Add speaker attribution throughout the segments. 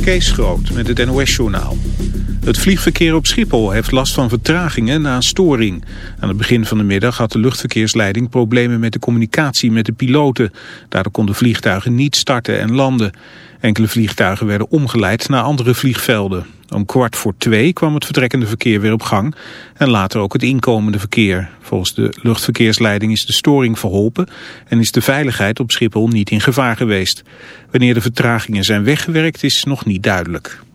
Speaker 1: Kees Groot met het NOS-journaal. Het vliegverkeer op Schiphol heeft last van vertragingen na een storing. Aan het begin van de middag had de luchtverkeersleiding problemen met de communicatie met de piloten. Daardoor konden vliegtuigen niet starten en landen. Enkele vliegtuigen werden omgeleid naar andere vliegvelden. Om kwart voor twee kwam het vertrekkende verkeer weer op gang en later ook het inkomende verkeer. Volgens de luchtverkeersleiding is de storing verholpen en is de veiligheid op Schiphol niet in gevaar geweest. Wanneer de vertragingen zijn weggewerkt is nog niet duidelijk.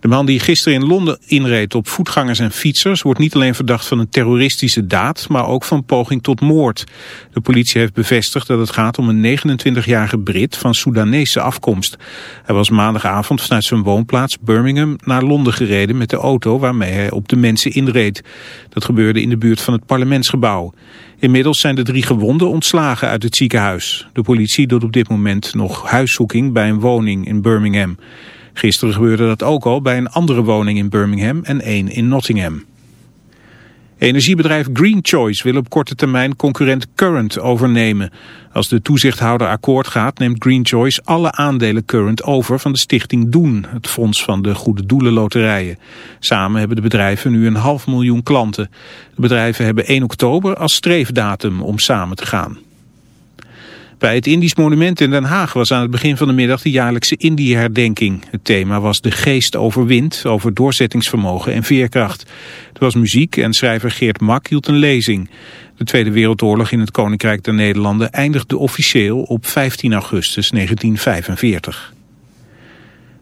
Speaker 1: De man die gisteren in Londen inreed op voetgangers en fietsers wordt niet alleen verdacht van een terroristische daad, maar ook van poging tot moord. De politie heeft bevestigd dat het gaat om een 29-jarige Brit van Soedanese afkomst. Hij was maandagavond vanuit zijn woonplaats Birmingham naar Londen gereden met de auto waarmee hij op de mensen inreed. Dat gebeurde in de buurt van het parlementsgebouw. Inmiddels zijn de drie gewonden ontslagen uit het ziekenhuis. De politie doet op dit moment nog huiszoeking bij een woning in Birmingham. Gisteren gebeurde dat ook al bij een andere woning in Birmingham en één in Nottingham. Energiebedrijf Green Choice wil op korte termijn concurrent Current overnemen. Als de toezichthouder akkoord gaat neemt Green Choice alle aandelen Current over van de stichting Doen, het fonds van de Goede Doelen Loterijen. Samen hebben de bedrijven nu een half miljoen klanten. De bedrijven hebben 1 oktober als streefdatum om samen te gaan. Bij het Indisch Monument in Den Haag was aan het begin van de middag de jaarlijkse Indië-herdenking. Het thema was de geest overwint, over doorzettingsvermogen en veerkracht. Er was muziek en schrijver Geert Mak hield een lezing. De Tweede Wereldoorlog in het Koninkrijk der Nederlanden eindigde officieel op 15 augustus 1945.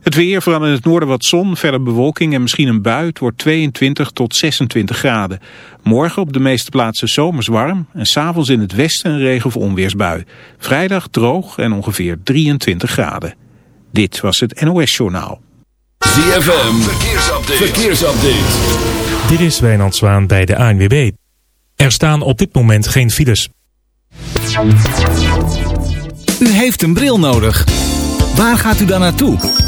Speaker 1: Het weer, vooral in het noorden wat zon, verder bewolking en misschien een bui. Het wordt 22 tot 26 graden. Morgen op de meeste plaatsen zomers warm en s'avonds in het westen een regen- of onweersbui. Vrijdag droog en ongeveer 23 graden. Dit was het NOS Journaal.
Speaker 2: ZFM, verkeersupdate. verkeersupdate.
Speaker 3: Dit is Wijnand Zwaan bij de ANWB. Er staan op dit moment geen files.
Speaker 4: U heeft een bril nodig. Waar gaat u dan naartoe?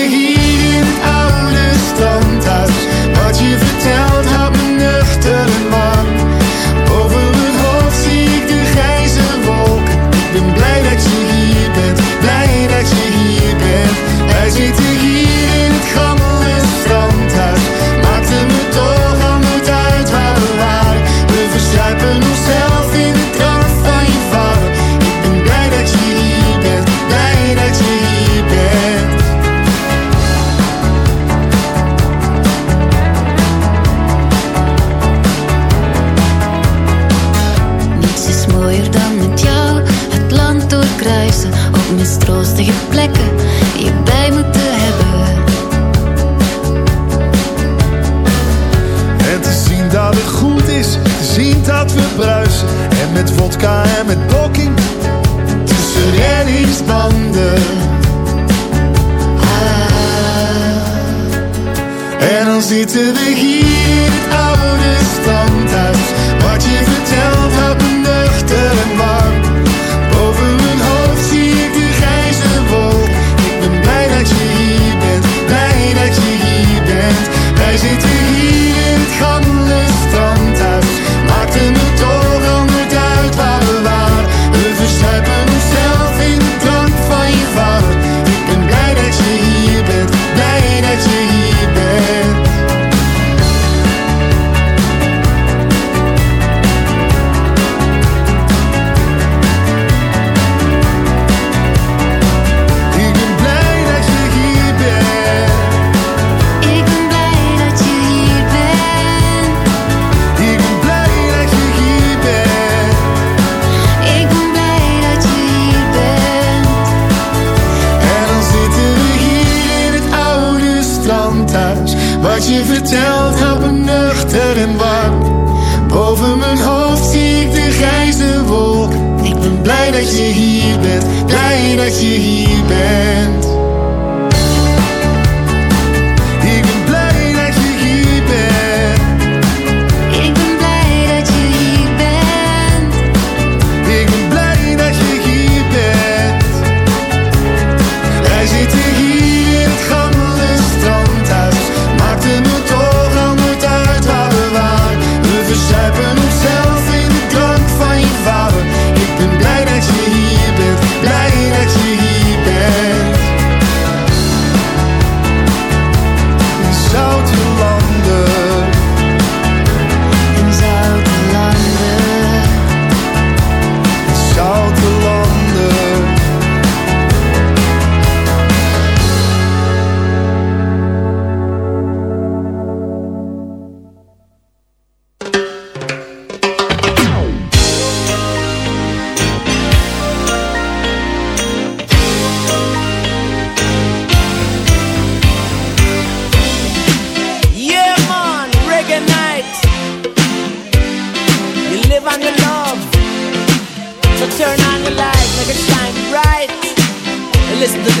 Speaker 5: I am listen to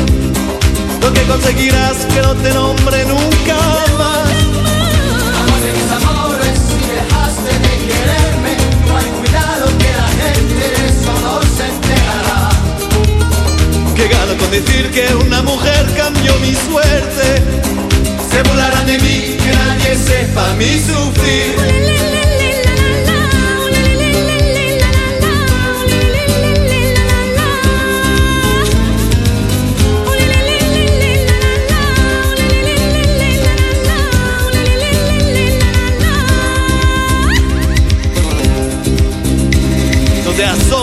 Speaker 6: conseguirás que no te nombre nunca más.
Speaker 7: Amor de mis amores, si dejaste de quererme, no hay cuidado que la gente de eso no se enterará.
Speaker 6: Que gano con decir que una mujer cambió mi suerte. Se burlarán de mí, que nadie sepa mi sufrir.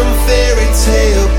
Speaker 8: some fairy tale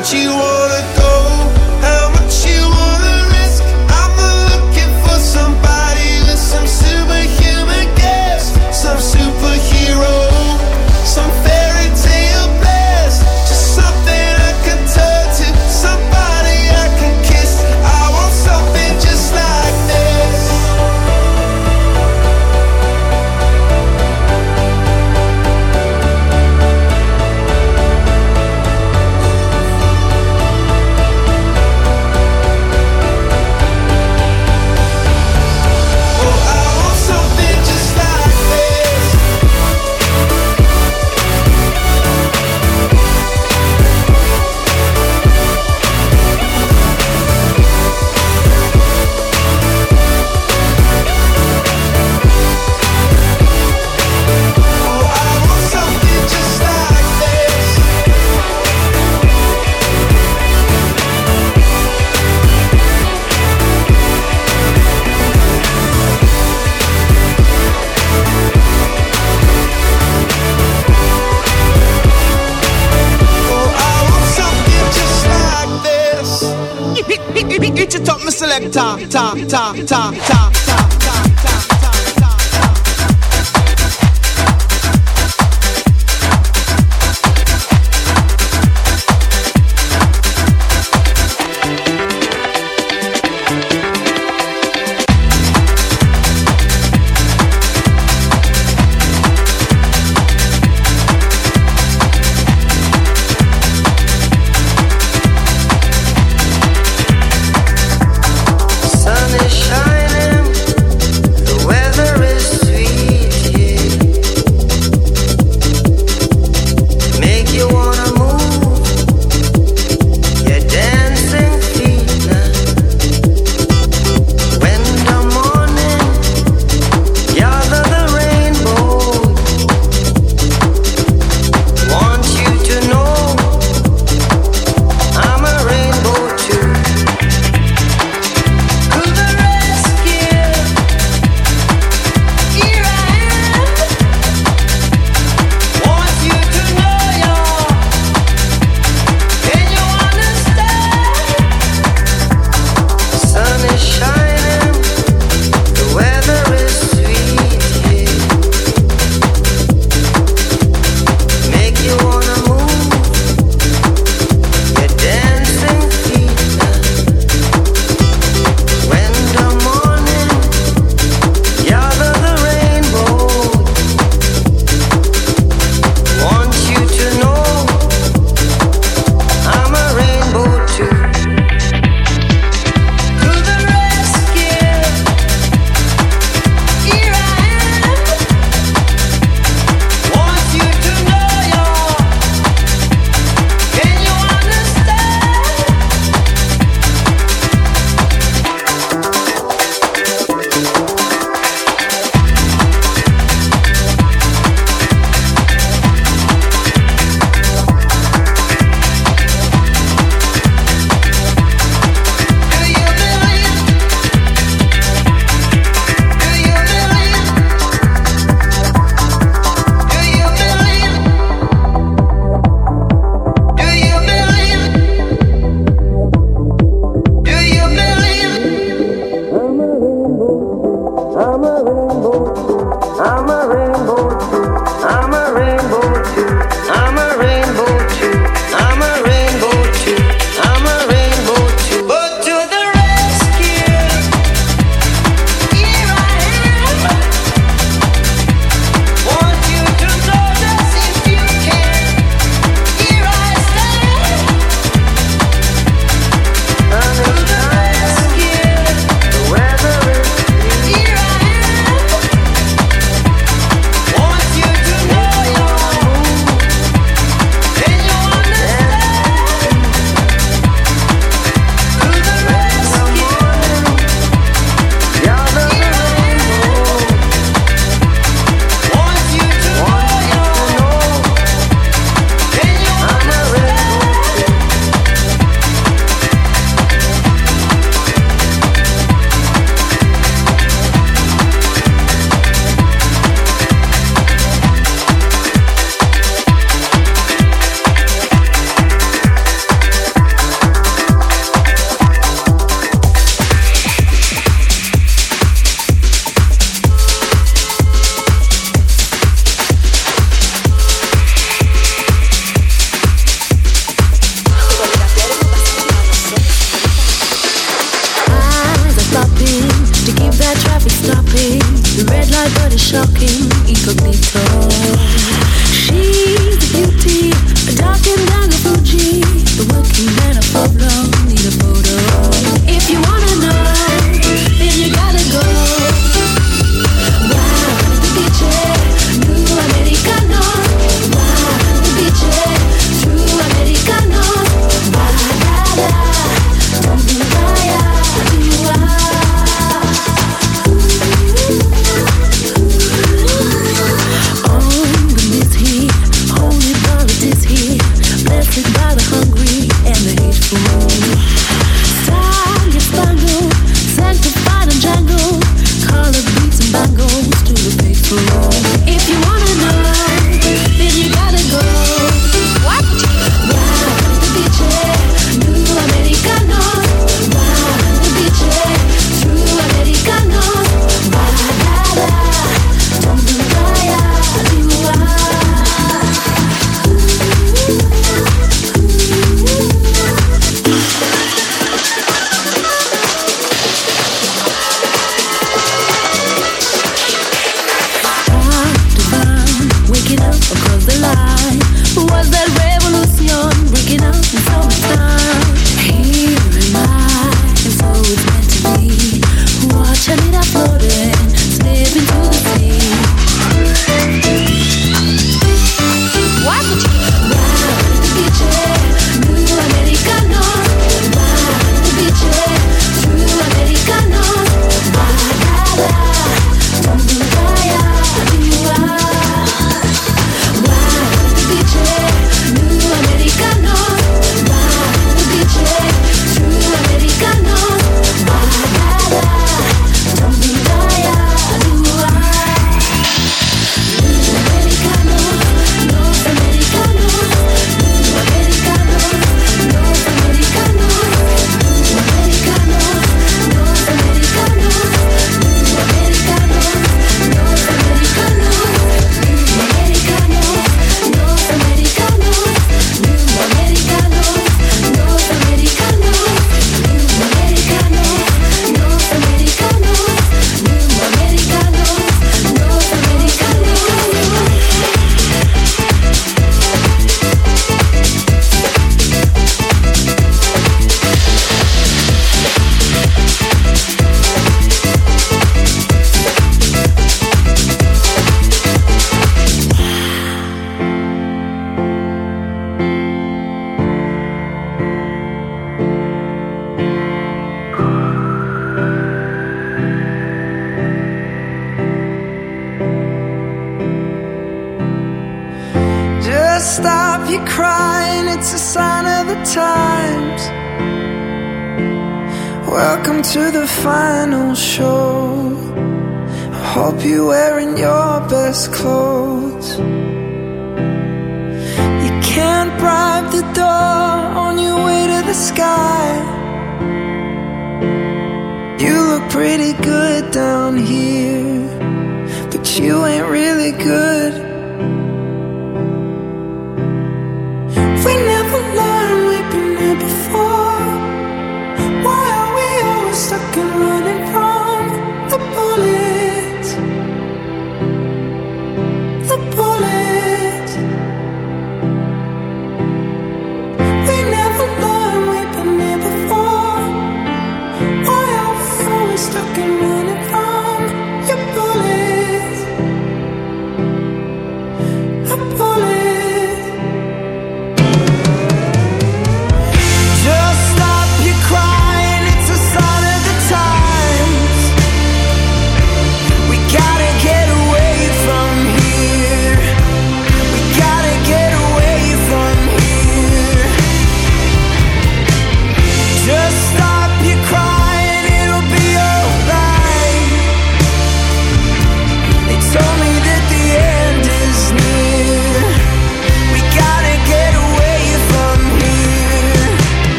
Speaker 9: Where'd you wanna ta, ta, ta, ta, ta.